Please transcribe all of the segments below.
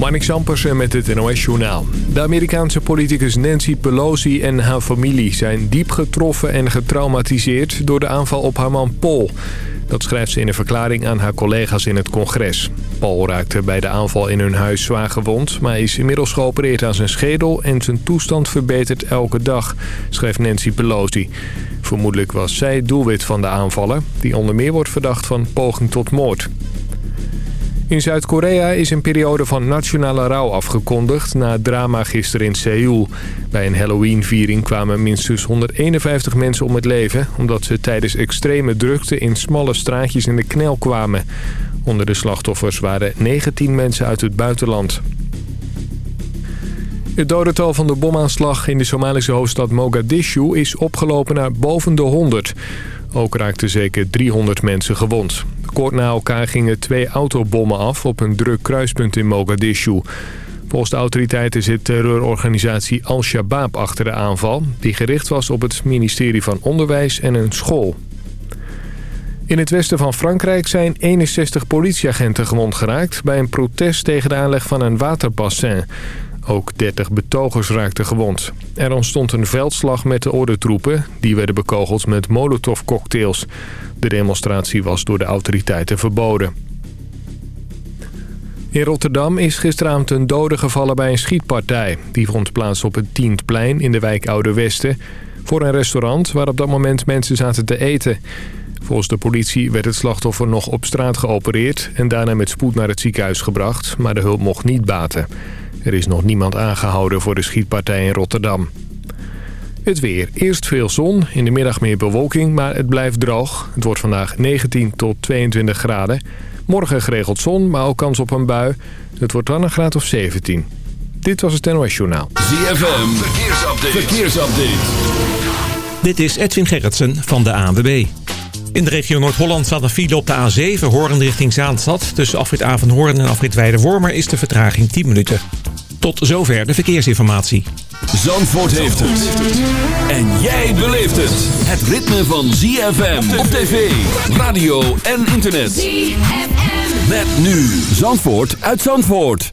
Marnik Sampersen met het NOS-journaal. De Amerikaanse politicus Nancy Pelosi en haar familie zijn diep getroffen en getraumatiseerd door de aanval op haar man Paul. Dat schrijft ze in een verklaring aan haar collega's in het congres. Paul raakte bij de aanval in hun huis zwaar gewond... maar is inmiddels geopereerd aan zijn schedel en zijn toestand verbetert elke dag, schrijft Nancy Pelosi. Vermoedelijk was zij doelwit van de aanvallen, die onder meer wordt verdacht van poging tot moord. In Zuid-Korea is een periode van nationale rouw afgekondigd na drama gisteren in Seoul. Bij een Halloween-viering kwamen minstens 151 mensen om het leven... omdat ze tijdens extreme drukte in smalle straatjes in de knel kwamen. Onder de slachtoffers waren 19 mensen uit het buitenland. Het dodental van de bomaanslag in de Somalische hoofdstad Mogadishu is opgelopen naar boven de 100. Ook raakten zeker 300 mensen gewond. Kort na elkaar gingen twee autobommen af op een druk kruispunt in Mogadishu. Volgens de autoriteiten zit terreurorganisatie Al-Shabaab achter de aanval... die gericht was op het ministerie van Onderwijs en een school. In het westen van Frankrijk zijn 61 politieagenten gewond geraakt... bij een protest tegen de aanleg van een waterbassin. Ook 30 betogers raakten gewond. Er ontstond een veldslag met de ordentroepen. Die werden bekogeld met molotovcocktails. De demonstratie was door de autoriteiten verboden. In Rotterdam is gisteravond een dode gevallen bij een schietpartij. Die vond plaats op het Tientplein in de wijk Oude Westen... voor een restaurant waar op dat moment mensen zaten te eten. Volgens de politie werd het slachtoffer nog op straat geopereerd... en daarna met spoed naar het ziekenhuis gebracht, maar de hulp mocht niet baten. Er is nog niemand aangehouden voor de schietpartij in Rotterdam. Het weer. Eerst veel zon, in de middag meer bewolking, maar het blijft droog. Het wordt vandaag 19 tot 22 graden. Morgen geregeld zon, maar ook kans op een bui. Het wordt dan een graad of 17. Dit was het NOS Journaal. ZFM, verkeersupdate. verkeersupdate. Dit is Edwin Gerritsen van de ANWB. In de regio Noord-Holland staat een file op de A7, Hoorn richting Zaanstad. Tussen afrit Avenhoorn en afrit Weide-Wormer is de vertraging 10 minuten. Tot zover de verkeersinformatie. Zandvoort heeft het. En jij beleeft het. Het ritme van ZFM op tv, radio en internet. ZFM. Met nu Zandvoort uit Zandvoort.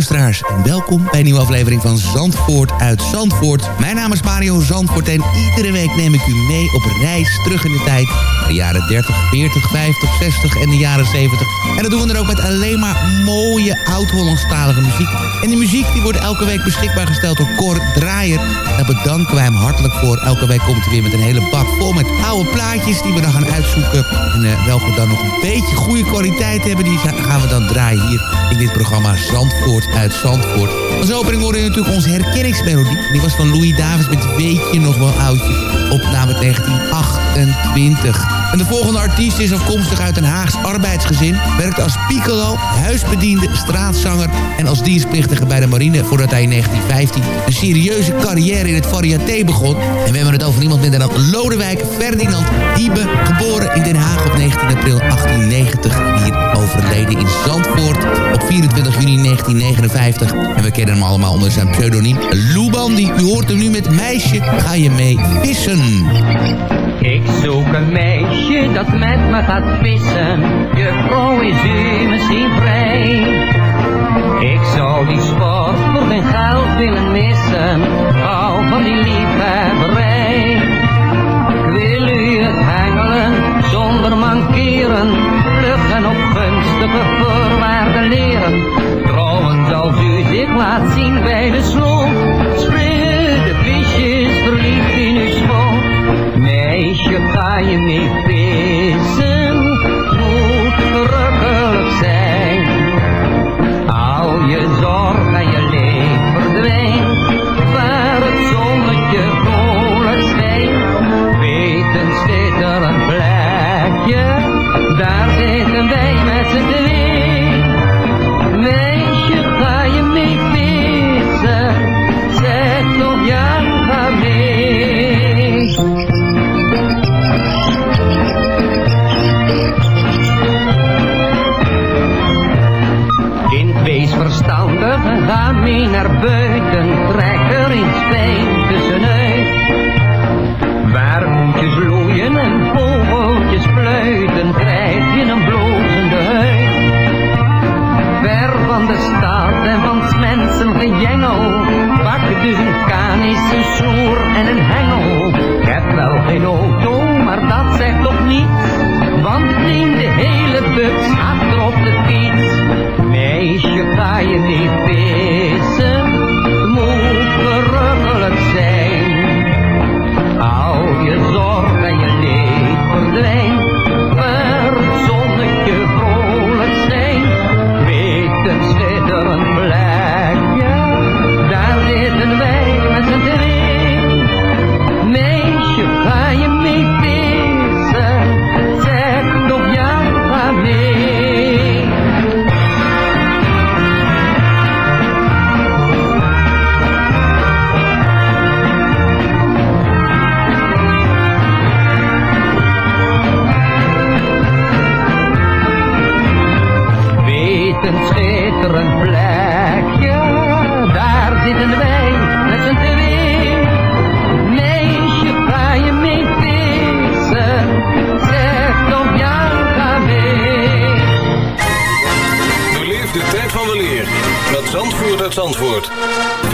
Luisteraars en welkom bij een nieuwe aflevering van Zandvoort uit Zandvoort. Mijn naam is Mario Zandvoort en iedere week neem ik u mee op reis terug in de tijd. De jaren 30, 40, 50, 60 en de jaren 70. En dat doen we dan ook met alleen maar mooie oud-Hollandstalige muziek. En die muziek die wordt elke week beschikbaar gesteld door Cor Draaier. Daar bedanken wij hem hartelijk voor. Elke week komt hij weer met een hele bak vol met oude plaatjes die we dan gaan uitzoeken. En uh, welke dan nog een beetje goede kwaliteit hebben, die gaan we dan draaien hier in dit programma Zandvoort uit Zandvoort. Als opening hoorde je natuurlijk onze herkenningsmelodie. Die was van Louis Davis met Weet je nog wel oudje. Opname 1928. En de volgende artiest is afkomstig uit een Haags arbeidsgezin. Werkte als piccolo, huisbediende, straatzanger en als dienstplichtige bij de marine... voordat hij in 1915 een serieuze carrière in het variété begon. En we hebben het over niemand minder dan Lodewijk Ferdinand Diebe. Geboren in Den Haag op 19 april 1890. Hier overleden in Zandvoort op 24 juni 1959. En we kennen hem allemaal onder zijn pseudoniem Lou Bandy. U hoort hem nu met Meisje, ga je mee vissen. Ik zoek een meisje dat met me gaat vissen. Juffrouw, is u misschien vrij? Ik zou die sport voor geen geld willen missen. Hou van die liefhebberij. Ik wil u het hengelen zonder mankeren. Vlug en op gunstige voorwaarden leren. Trouwens, als u zich laat zien bij de sloot. Ga je mee vissen? Moet verrukkelijk zijn. Al je zorg en je leed verdwijnt. Waar het zonnetje vrolijk schijnt. Weten er een plekje. Daar zitten wij met z'n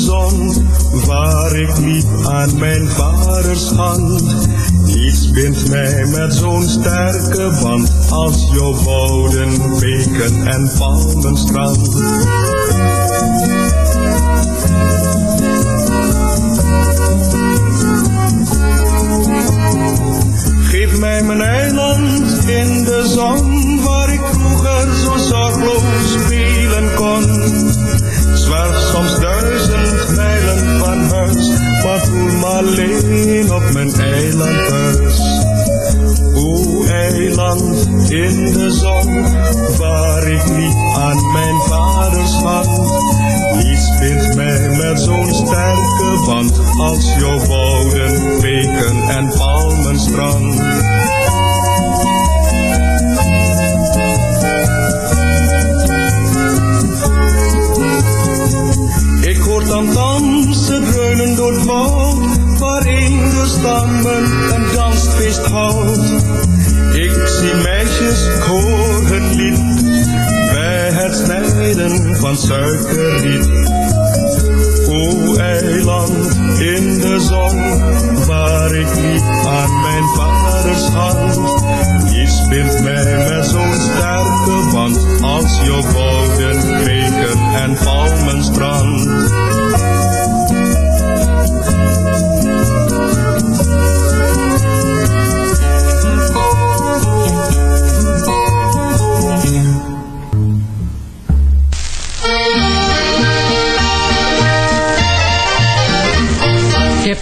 zon, waar ik liep aan mijn vaders hand. Niets bindt mij met zo'n sterke band als jouw wouden, beken en palmenstrand. Geef mij mijn eiland in de zon, waar ik vroeger zo zorgloos spelen kon. Zwerf soms van huis, maar me alleen op mijn eiland thuis. O eiland in de zon, waar ik liep aan mijn vaders hand. Niets bindt mij met zo'n sterke band als jouw wouden, beken en palmenstrand. Tamtams dreunen door het woud, waarin de stammen een dansfeest houdt. Ik zie meisjes koren lied, bij het snijden van suikerriet. O eiland in de zon, waar ik liep aan mijn vaders hand. Niets bindt mij met zo'n sterke band als jouw wouden, beken en palmenstrand.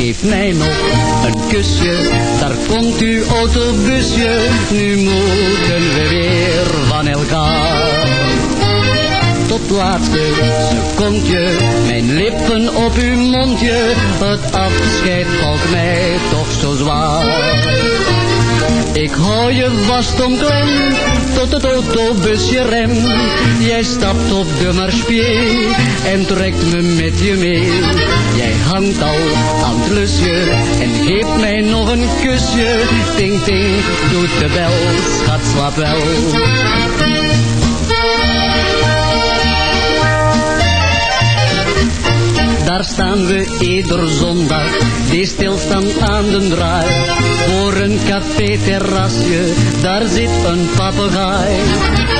Geef mij nog een kusje, daar komt uw autobusje, nu moeten we weer van elkaar. Tot laatste secondje, mijn lippen op uw mondje, het afscheid valt mij toch zo zwaar. Ik hou je vast omklem, tot het autobusje rem. Jij stapt op de marspier en trekt me met je mee. Hangt al aan het lusje en geeft mij nog een kusje. Ting ting, doet de bel, schat slaap wel. Daar staan we ieder zondag, die stilstaan aan de draai. Voor een café-terrasje, daar zit een papegaai.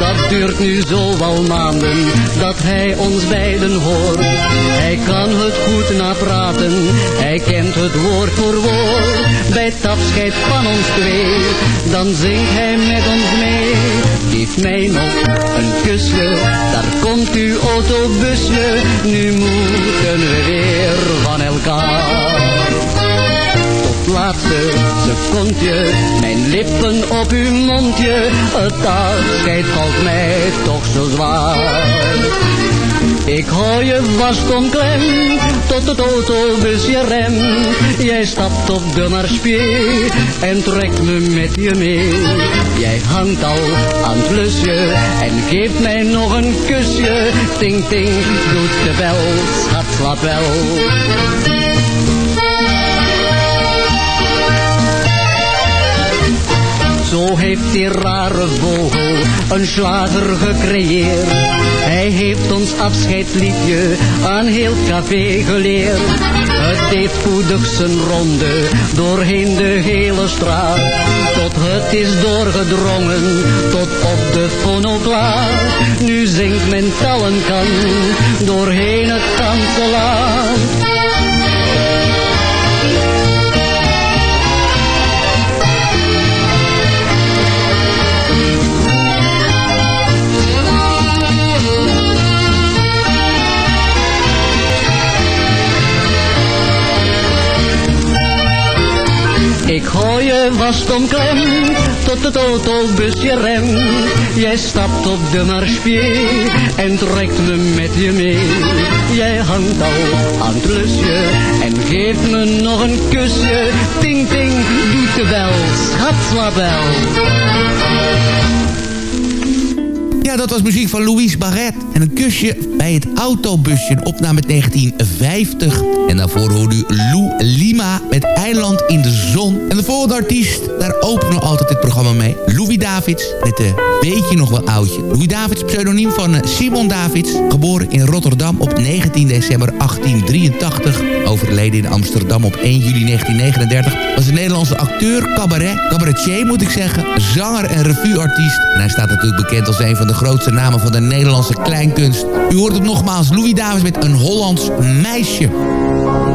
Dat duurt nu zo wel maanden, dat hij ons beiden hoort. Hij kan het goed napraten, hij kent het woord voor woord. Bij het afscheid van ons twee, dan zingt hij met ons mee. Geef mij nog een kusje, daar komt uw autobusje. Nu moeten we weer van elkaar. Tot laatste secondje, mijn lippen op uw mondje. Het afscheid valt mij toch zo zwaar. Ik hou je vast omklem, tot het autobusje rem. Jij stapt op de marspier en trekt me met je mee. Jij hangt al aan het lusje en geeft mij nog een kusje. Ting ting, doet de bel, schat slaap wel. Zo heeft die rare vogel een slager gecreëerd. Hij heeft ons afscheidsliedje aan heel café geleerd. Het deed spoedig zijn ronde doorheen de hele straat. Tot het is doorgedrongen tot op de fonoplaat. Nu zingt men tallen kan doorheen het kanselaar. Je vast omklem, tot het autobusje rem. Jij stapt op de marspier en trekt me met je mee. Jij hangt al aan het lusje en geeft me nog een kusje. Ting ting, doet de bel, schat wel. Ja, dat was muziek van Louise Barret. En een kusje bij het autobusje. Een opname 1950. En daarvoor hoorde u Lou Lima met Eiland in de Zon. En de volgende artiest, daar openen we altijd dit programma mee. Louis Davids, met een beetje nog wel oudje. Louis Davids, pseudoniem van eh, Simon Davids. Geboren in Rotterdam op 19 december 1883. Overleden in Amsterdam op 1 juli 1939. Was een Nederlandse acteur, cabaret, cabaretier moet ik zeggen. Zanger en revueartiest. En hij staat natuurlijk bekend als een van de grootste namen van de Nederlandse kleinkunst. U hoort het nogmaals, Louis Davids met een Hollands meisje.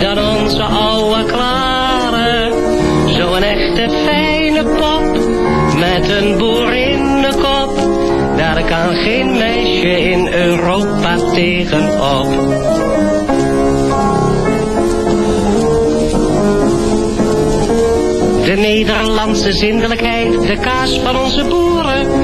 dan onze oude klare. Zo'n echte fijne pop, met een boerinnenkop, daar kan geen meisje in Europa tegenop. De Nederlandse zindelijkheid, de kaas van onze boeren.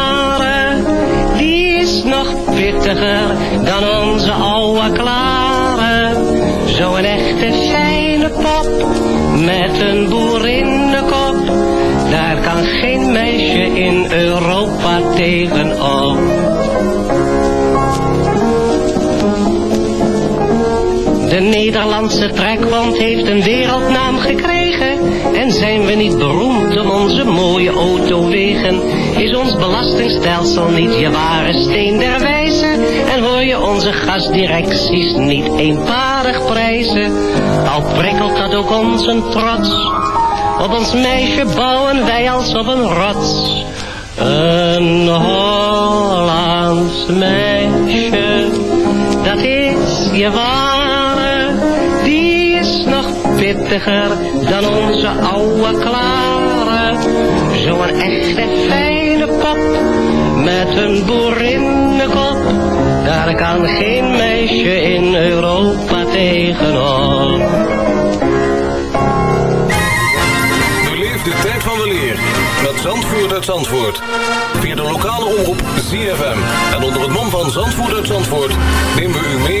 Met een boerinnenkop. Daar kan geen meisje in Europa tegenop. De Nederlandse trekwand heeft een wereldnaam gekregen. En zijn we niet beroemd om onze mooie autowegen. Is ons belastingstelsel niet je ware steen der wijze? En hoor je onze gasdirecties niet eenparig prijzen? Al prikkelt dat ook ons een trots. Op ons meisje bouwen wij als op een rots. Een Hollands meisje, dat is je ware, pittiger dan onze oude klare. Zo'n echte fijne pop, met een boerinnenkop, daar kan geen meisje in Europa tegenop. Beleef de tijd van de leer met Zandvoort uit Zandvoort. Via de lokale omroep ZFM. En onder het mom van Zandvoort uit Zandvoort nemen we u mee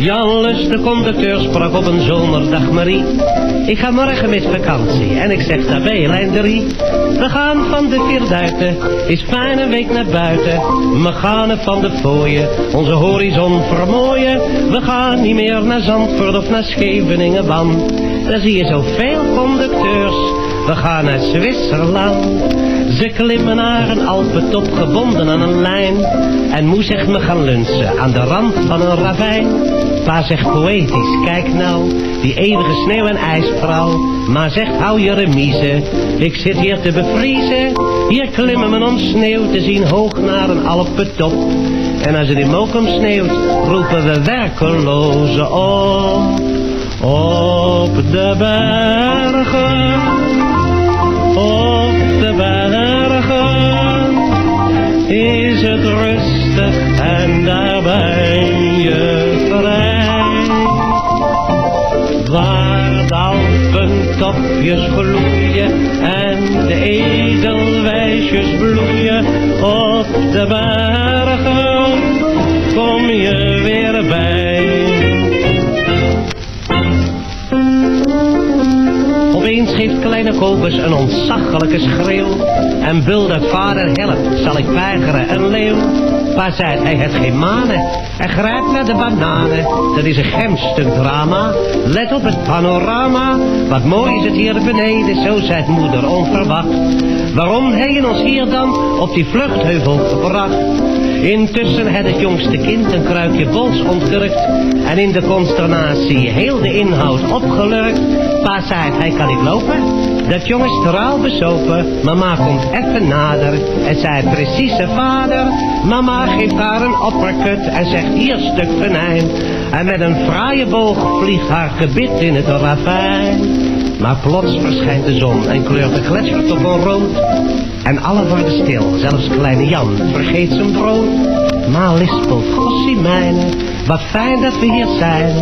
Jan Lus, de conducteur, sprak op een zomerdag Marie. Ik ga morgen met vakantie en ik zeg daarbij lijn 3. We gaan van de Vierduiten, is fijne week naar buiten. We gaan van de fooien, onze horizon vermooien. We gaan niet meer naar Zandvoort of naar Scheveningen, want daar zie je zoveel conducteurs. We gaan naar Zwitserland. Ze klimmen naar een Alpentop gebonden aan een lijn. En moe zegt me gaan lunchen aan de rand van een ravijn. Pa zegt poëtisch, kijk nou, die eeuwige sneeuw en ijsvrouw. Ma zegt hou je remise, ik zit hier te bevriezen. Hier klimmen we om sneeuw te zien hoog naar een Alpentop. En als het in Mokum sneeuwt, roepen we werkelozen op. Op de bergen, het rustig en daar je vrij. Waar de alpentopjes gloeien en de edelwijsjes bloeien op de bergen, kom je weer bij. Opeens geeft kleine Kobus een ontzaglijke schreeuw. En buldert vader help, zal ik weigeren een leeuw. Pa zei hij heeft geen manen. Hij grijpt naar de bananen. Dat is een gemstuk drama. Let op het panorama. Wat mooi is het hier beneden, zo zei moeder onverwacht. Waarom hebben ons hier dan op die vluchtheuvel gebracht? Intussen had het jongste kind een kruikje bols ontkurkt en in de consternatie heel de inhoud opgelurkt. Pa zei hij kan niet lopen, dat jong is trouw besopen. Mama komt even nader en zei precies zijn vader. Mama geeft haar een uppercut en zegt hier stuk venijn. En met een fraaie boog vliegt haar gebit in het ravijn. Maar plots verschijnt de zon en kleurt de gletsjertoppen rood. En alle worden stil, zelfs kleine Jan vergeet zijn brood. Ma lispelt, gossie mijne, wat fijn dat we hier zijn.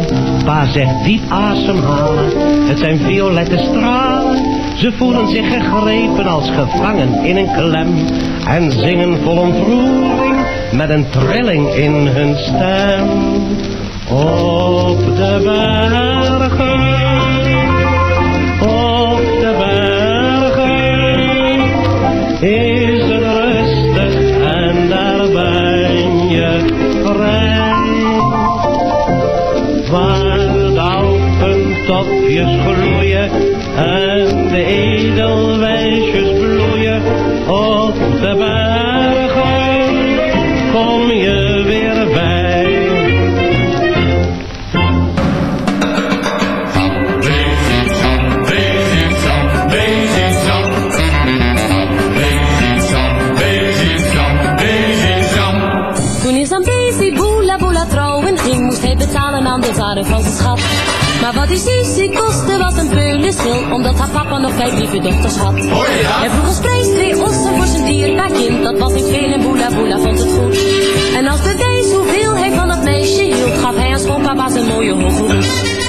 Pa zegt diep ademhalen, het zijn violette stralen. Ze voelen zich gegrepen als gevangen in een klem. En zingen vol ontroering met een trilling in hun stem. Op de bergen, op de bergen alpentopjes gloeien en de edelwijsjes bloeien op de bergen, Maar wat die Susie kostte was een peulenschil, omdat haar papa nog vijf lieve dochters had. Oh ja. En vroeg ons prijs twee ossen voor zijn dierbaar kind, dat was niet veel en boela boela vond het goed. En als de deze hoeveel hij van dat meisje hield, gaf hij aan schoonpapa zijn mooie hoge.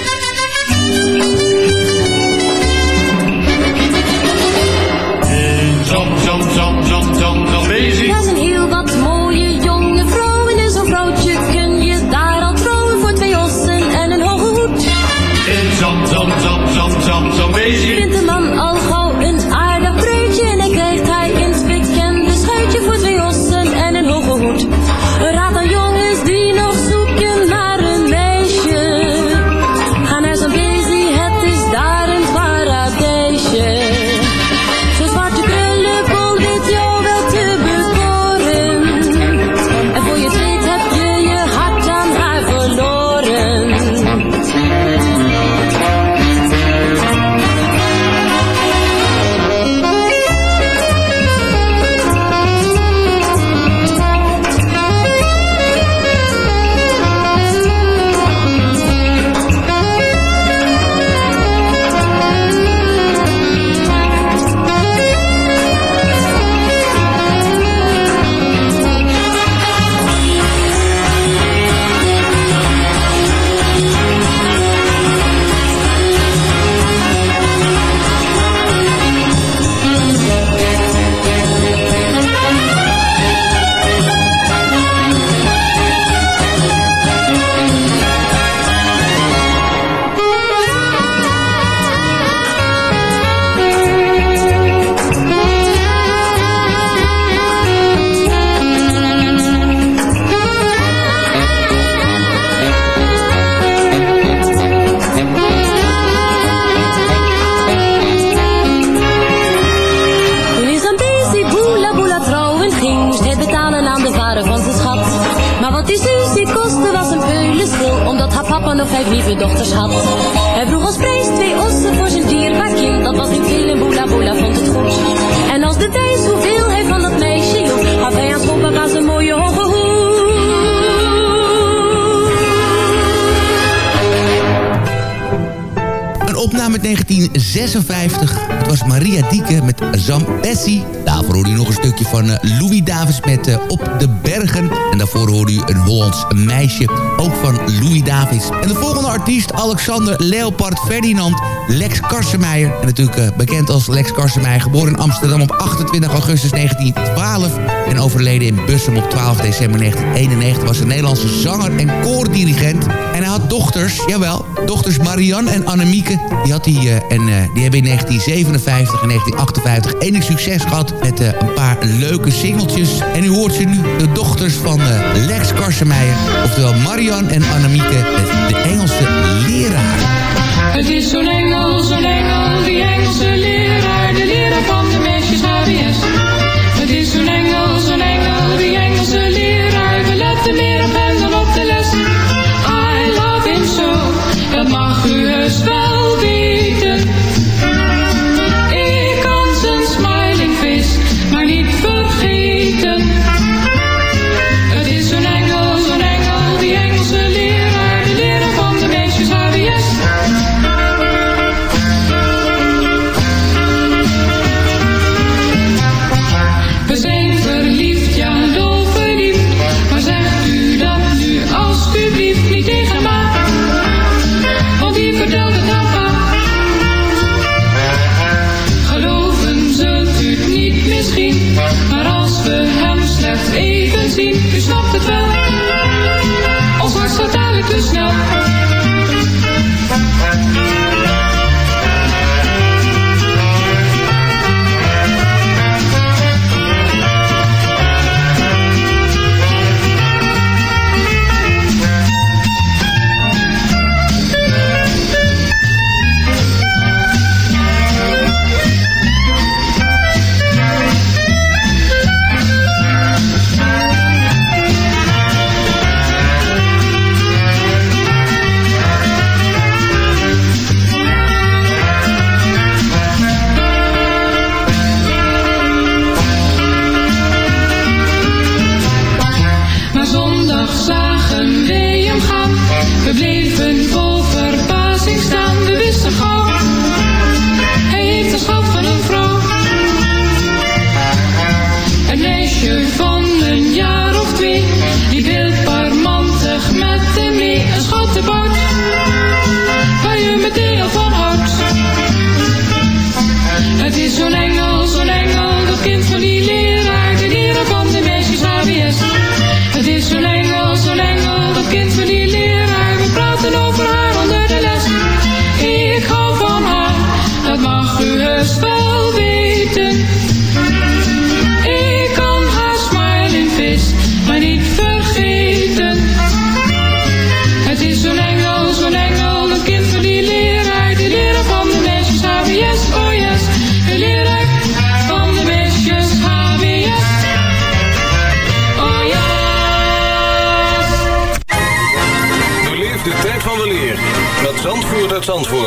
защиты. Alexander Leopard Ferdinand Lex Karsemeijer. Natuurlijk eh, bekend als Lex Karsemeijer. Geboren in Amsterdam op 28 augustus 1912. En overleden in Bussum op 12 december 1991. Was een Nederlandse zanger en koordirigent. En hij had dochters, jawel, dochters Marianne en Annemieke. Die, had die, eh, en, eh, die hebben in 1957 en 1958 enig succes gehad met een paar leuke singeltjes. En u hoort ze nu, de dochters van Lex Karsemeijer. Oftewel Marianne en Annemieke, de Engelse leer het is zo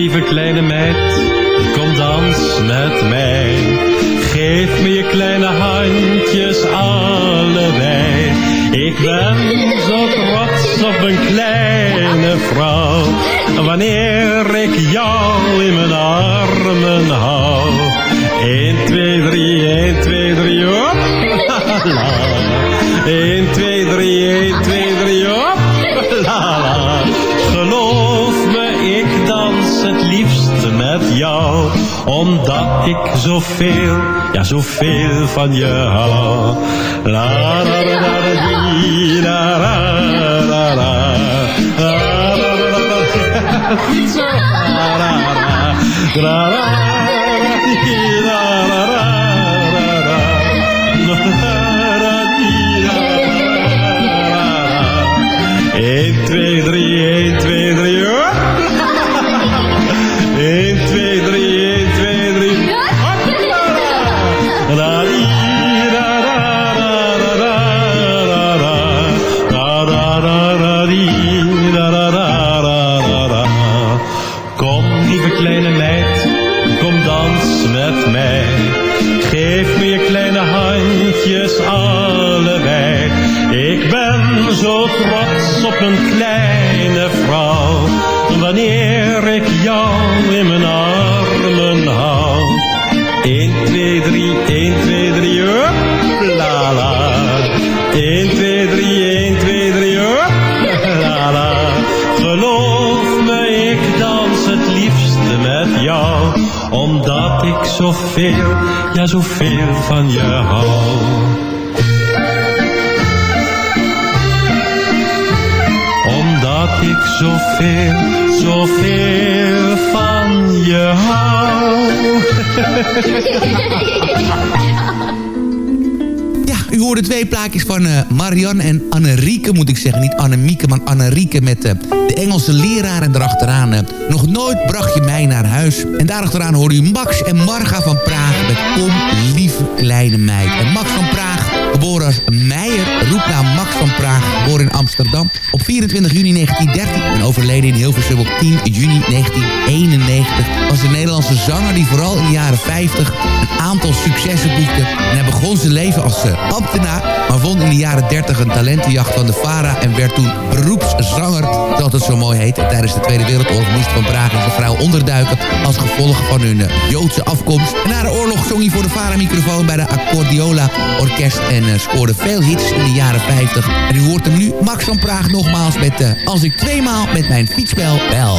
Lieve kleine meid, kom dans met mij. Geef me je kleine handjes allebei. Ik ben zo trots op een kleine vrouw. Wanneer ik jou in mijn Omdat ik zoveel, ja zoveel van je hou. La, la, la, la, la, la. La, la, la, ja zoveel van je hou. Omdat ik zoveel, zoveel van je hou. hoorde twee plaatjes van uh, Marianne en Annerieke, moet ik zeggen. Niet Annemieke, maar Annerieke met uh, de Engelse leraar. En daarachteraan uh, Nog nooit bracht je mij naar huis. En daarachteraan hoorde u Max en Marga van Praag met Kom, lieve kleine meid. En Max van Praag, geboren als Meijer, roept naar Max van Praag, geboren in Amsterdam. Op 24 juni 1913 en overleden in Hilversum op 10 juni 1991. Was een Nederlandse zanger die vooral in de jaren 50 een aantal successen boekte. Hij begon zijn leven als ambtenaar, maar vond in de jaren 30 een talentenjacht van de VARA en werd toen beroepszanger, zoals het zo mooi heet. En tijdens de Tweede Wereldoorlog moest Van Praag en zijn vrouw onderduiken als gevolg van hun Joodse afkomst. En na de oorlog zong hij voor de VARA-microfoon bij de Accordiola Orkest en uh, scoorde veel hits in de jaren 50. En u hoort hem nu, Max van Praag, nogmaals met uh, Als ik tweemaal met mijn fietsbel bel.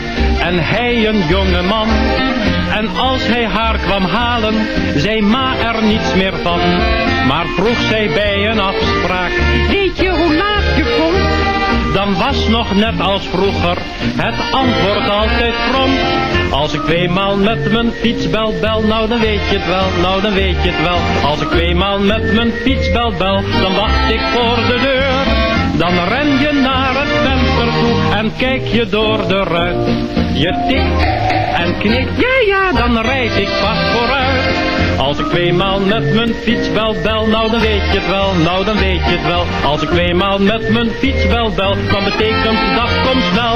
en hij een jonge man. En als hij haar kwam halen, zei ma er niets meer van. Maar vroeg zij bij een afspraak, weet je hoe laat je komt? Dan was nog net als vroeger het antwoord altijd prompt. Als ik tweemaal met mijn fietsbel bel, nou dan weet je het wel, nou dan weet je het wel. Als ik tweemaal met mijn fietsbel bel, dan wacht ik voor de deur. Dan ren je naar het venster toe en kijk je door de ruit. Je tikt en knikt, ja ja, dan rijd ik vast vooruit. Als ik tweemaal met mijn fietsbel bel, nou dan weet je het wel, nou dan weet je het wel. Als ik tweemaal met mijn fietsbel bel, dan betekent dat komt snel.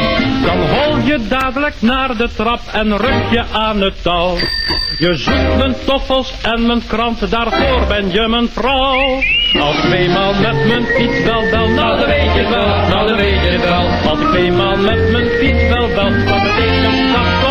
Dan hol je dadelijk naar de trap en ruk je aan het touw. Je zoekt mijn toffels en mijn krant, daarvoor ben je mijn vrouw. Als ik tweemaal met mijn fietsbel bel, nou dan weet je wel, nou dan weet je het wel. Als ik tweemaal met mijn fietsbel bel, wat betekent dat komt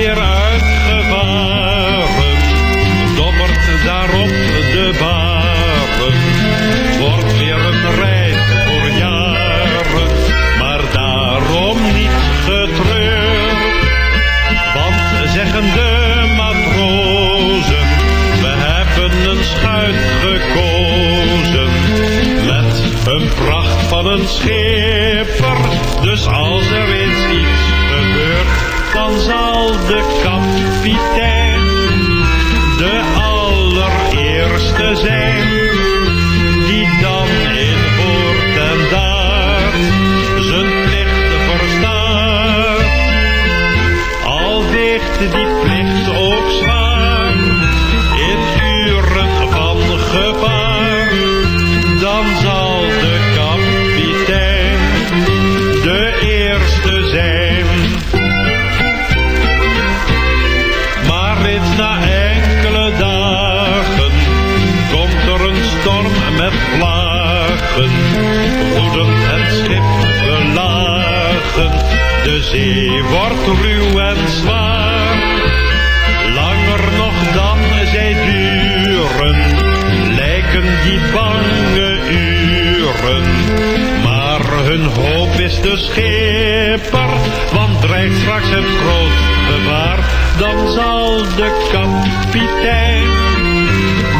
weer uitgevaren. Dobbert daarop de baren. Wordt weer een reis voor jaren. Maar daarom niet getreurd. Want zeggen de matrozen. We hebben een schuit gekozen. Met een pracht van een schipper. Dus als er eens iets gebeurt dan zal de kapitein De zee wordt ruw en zwaar, langer nog dan zij duren, lijken die bange uren. Maar hun hoop is de schipper, want dreigt straks het groot gevaar. Dan zal de kapitein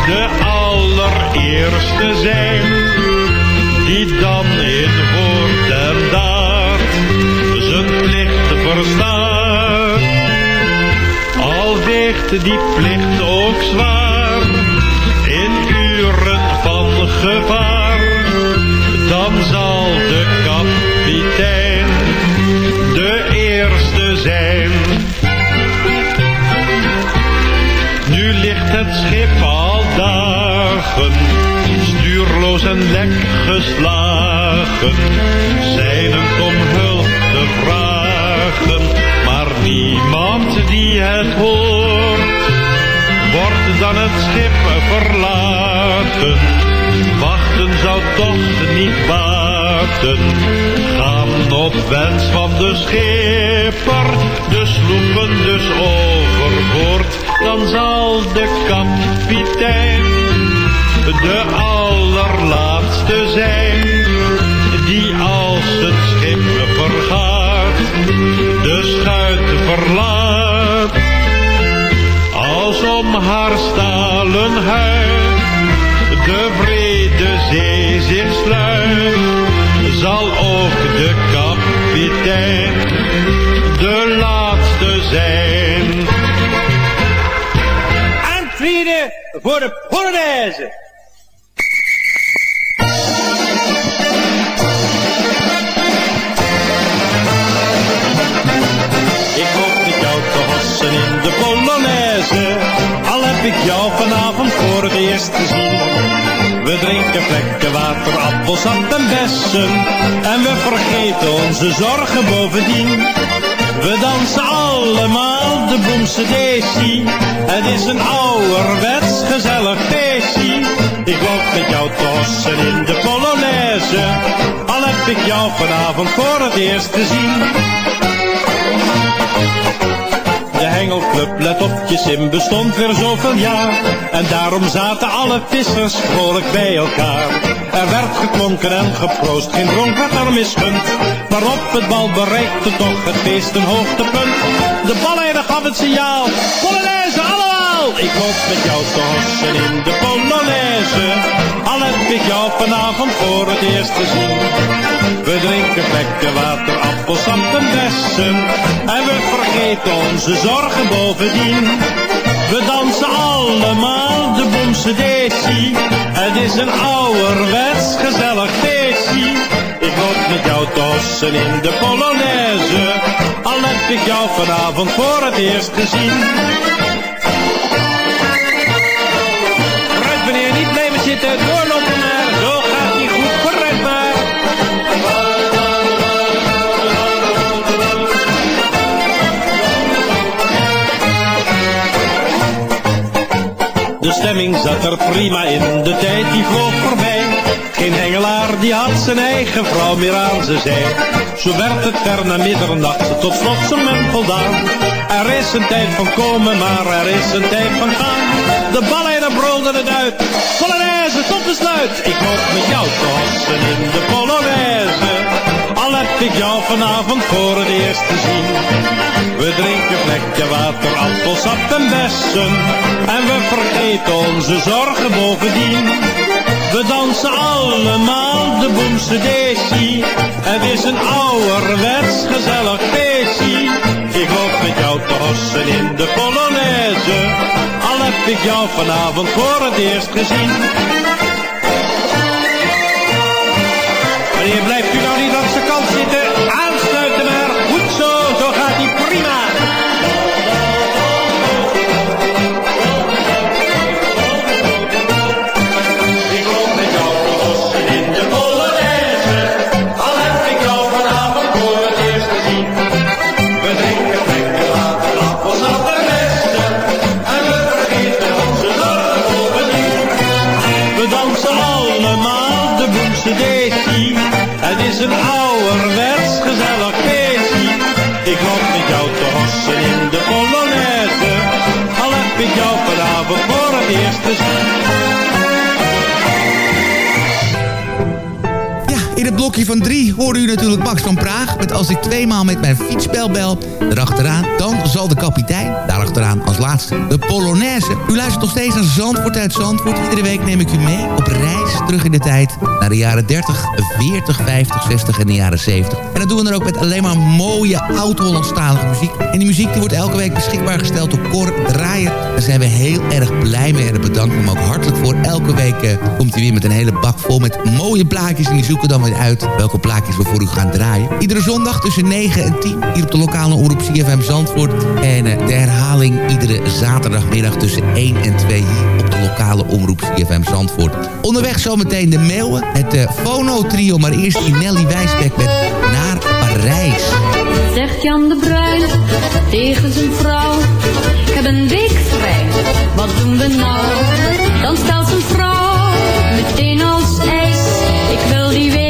de allereerste zijn, die dan in Al weegt die plicht ook zwaar. In uren van gevaar, dan zal de kapitein de eerste zijn. Nu ligt het schip al dagen, stuurloos en lek geslagen, zeilend om hulp te vragen, maar niemand die het hoort, wordt dan het schip verlaten. Wachten zou toch niet baten, gaan op wens van de schipper, de sloepen dus overboord, dan zal de kapitein haar stalen huid de vrede zee zich sluit, zal ook de kapitein de laatste zijn. Aan tweede voor de Polonaise. Heb ik jou vanavond voor het eerst gezien. We drinken vlekken water, appelsap en bessen. En we vergeten onze zorgen bovendien. We dansen allemaal de boemse desi. Het is een ouderwets gezellig feestje. Ik loop met jou te hossen in de Polonaise. Al heb ik jou vanavond voor het eerst gezien. De Hengelclub, let op, je sim bestond weer zoveel jaar. En daarom zaten alle vissers vrolijk bij elkaar. Er werd geklonken en geproost, geen dronk werd er misgund. Maar op het bal bereikte toch het feest een hoogtepunt. De balleider gaf het signaal, Polonaise Ik loop met jou te in de Polonaise. Al heb ik jou vanavond voor het eerst gezien. We drinken vlekken water, appelsap en bessen. En we vergeten onze zorgen bovendien. We dansen allemaal de boemse desi. Het is een ouderwets gezellig feestje. Ik loop met jou te hossen in de Polonaise. Al heb ik jou vanavond voor het eerst gezien. De stemming zat er prima in, de tijd die vloog voorbij. Geen hengelaar die had zijn eigen vrouw meer aan zijn zij. Zo werd het ver na middernacht, tot slot zijn men voldaan. Er is een tijd van komen, maar er is een tijd van gaan. De balleider brulde het uit, Polonaise tot besluit. Ik loop met jou te in de Polonaise. Al heb ik jou vanavond voor het eerst gezien. We drinken vlekken water, appelsap en bessen. En we vergeten onze zorgen bovendien. We dansen allemaal de boemse desi. Het is een ouderwets gezellig feestje. Ik loop met jou te hossen in de Polonaise. Al heb ik jou vanavond voor het eerst gezien. Ouderwets gezellig feestje. Ik loop met jou te hossen in de Polonaise. Al heb ik jou vanavond voor het eerst gezien. Blokje van drie hoorde u natuurlijk Max van Praag... met Als ik tweemaal met mijn fietsbel bel. Daarachteraan, dan zal de kapitein. Daarachteraan als laatste de Polonaise. U luistert nog steeds naar Zandvoort uit Zandvoort. Iedere week neem ik u mee op reis terug in de tijd... naar de jaren 30, 40, 50, 60 en de jaren 70. En dat doen we dan ook met alleen maar mooie oud-Hollandstalige muziek. En die muziek die wordt elke week beschikbaar gesteld door Cor Draaier. Daar zijn we heel erg blij mee en bedanken hem ook hartelijk voor. Elke week eh, komt hij weer met een hele bak vol met mooie plaatjes... en die zoeken dan weer uit welke plaatjes we voor u gaan draaien. Iedere zondag tussen 9 en 10 hier op de lokale omroep CFM Zandvoort. En eh, de herhaling iedere zaterdagmiddag tussen 1 en 2 hier op de lokale omroep CFM Zandvoort. Onderweg zometeen de meeuwen, het uh, Fono-trio, maar eerst die Nelly Wijsbeck met Naar Parijs. Zegt Jan de Bruin tegen zijn vrouw. Ik heb een week vrij, wat doen we nou? Dan stelt zijn vrouw meteen als ijs. Ik wil die week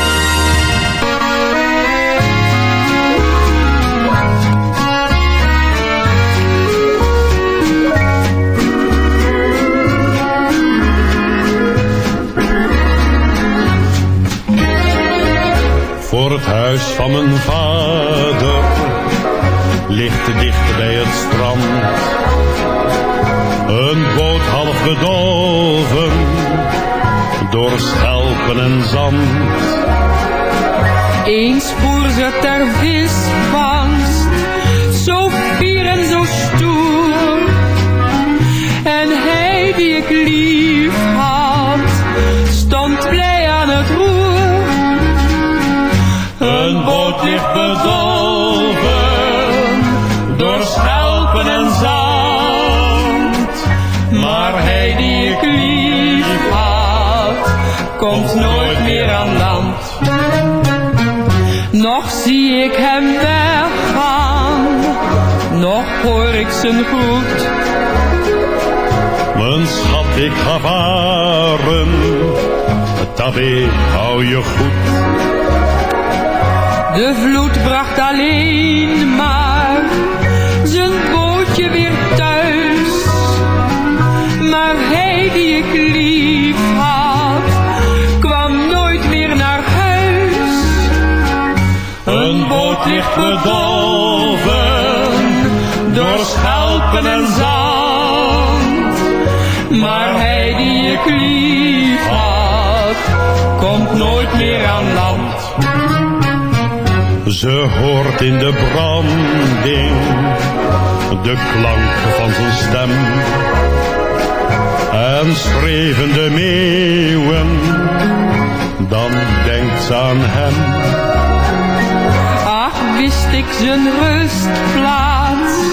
Voor het huis van mijn vader ligt dicht bij het strand. Een boot half bedolven door schelpen en zand. Eens voer ze ter visvangst, zo fier en zo stoer. En hij die ik lief had, door schelpen en zand. Maar hij die ik lief had, komt nooit meer aan land. Nog zie ik hem weggaan, nog hoor ik zijn groet. Mijn schat, ik ga varen, tabé, hou je goed. De vloed bracht alleen maar zijn bootje weer thuis. Maar hij die ik lief had, kwam nooit meer naar huis. Een boot ligt bedolven door schelpen en zand. Maar hij die ik lief had, komt nooit meer aan land. Ze hoort in de branding de klank van zijn stem. En schreven de meeuwen, dan denkt ze aan hem. Ach, wist ik zijn rustplaats,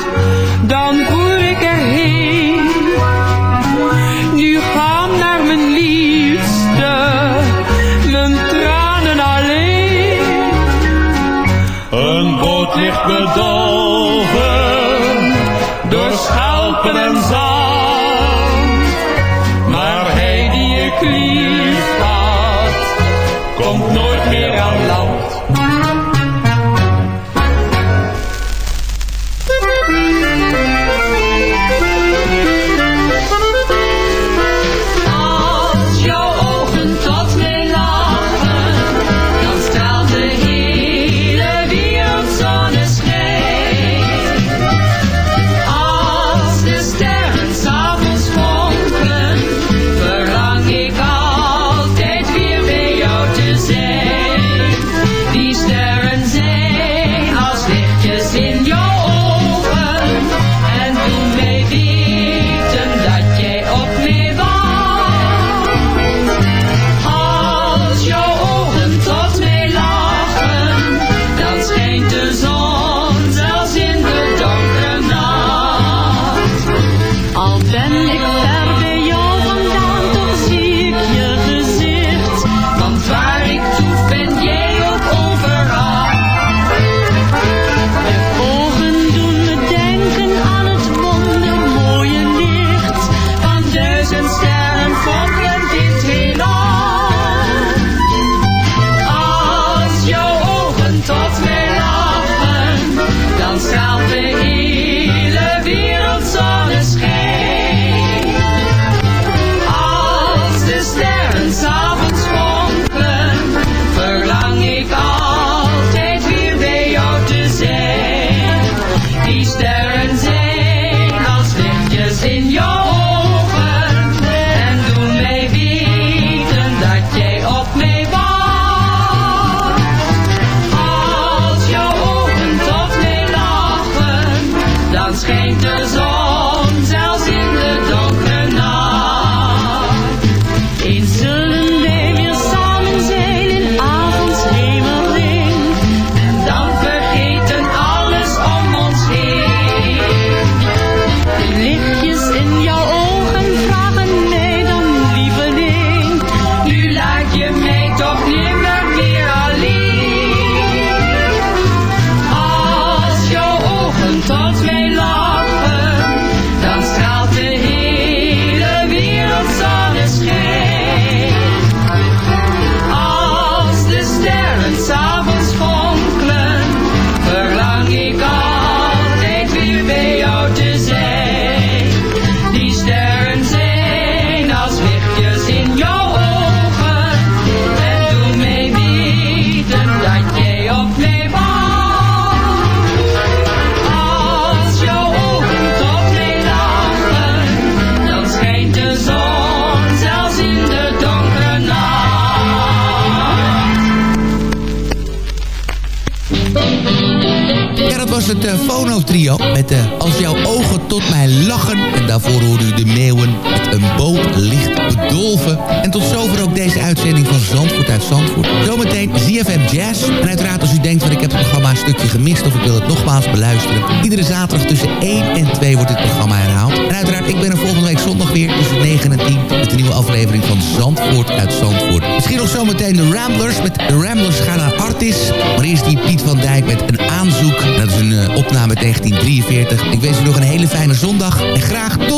schelpen Fono-trio met uh, Als jouw ogen tot mij lachen. En daarvoor hoorde u de meeuwen met een boot licht bedolven. En tot zover ook deze uitzending van Zandvoort uit Zandvoort. Zometeen ZFM Jazz. En uiteraard als u denkt van ik heb het programma een stukje gemist... of ik wil het nogmaals beluisteren. Iedere zaterdag tussen 1 en 2 wordt dit programma herhaald. En uiteraard, ik ben er volgende week zondag weer tussen 9 en 10... met een nieuwe aflevering van Zandvoort uit Zandvoort. Misschien nog zometeen de Ramblers. Met de Ramblers uh, opname 1943. Ik wens u nog een hele fijne zondag. En graag tot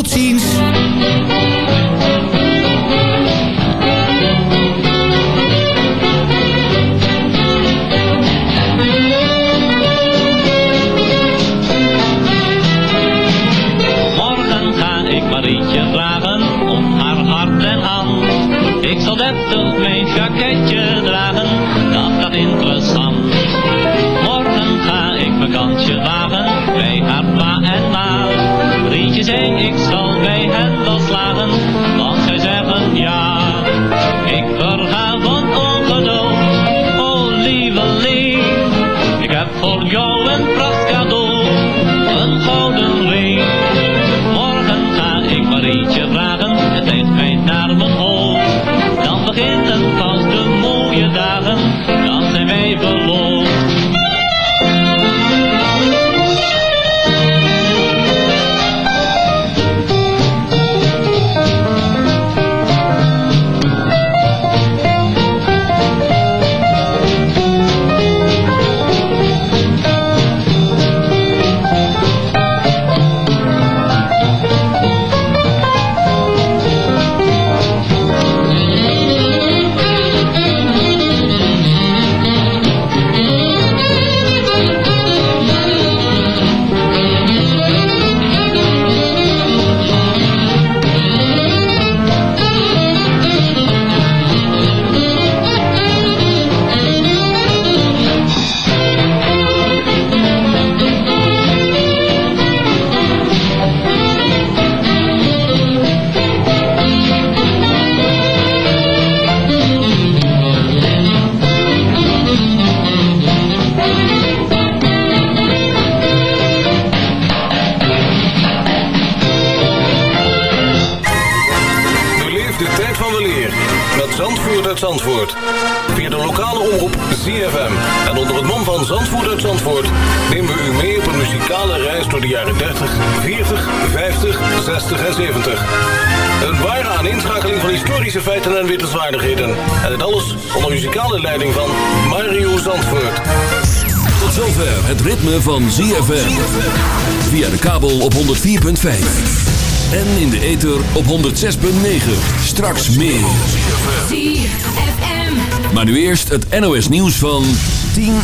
mij feiten en wittelswaardigheden. En dit alles onder muzikale leiding van Mario Zandvoort. Tot zover het ritme van ZFM. Via de kabel op 104.5. En in de ether op 106.9. Straks meer. Maar nu eerst het NOS nieuws van 10 uur.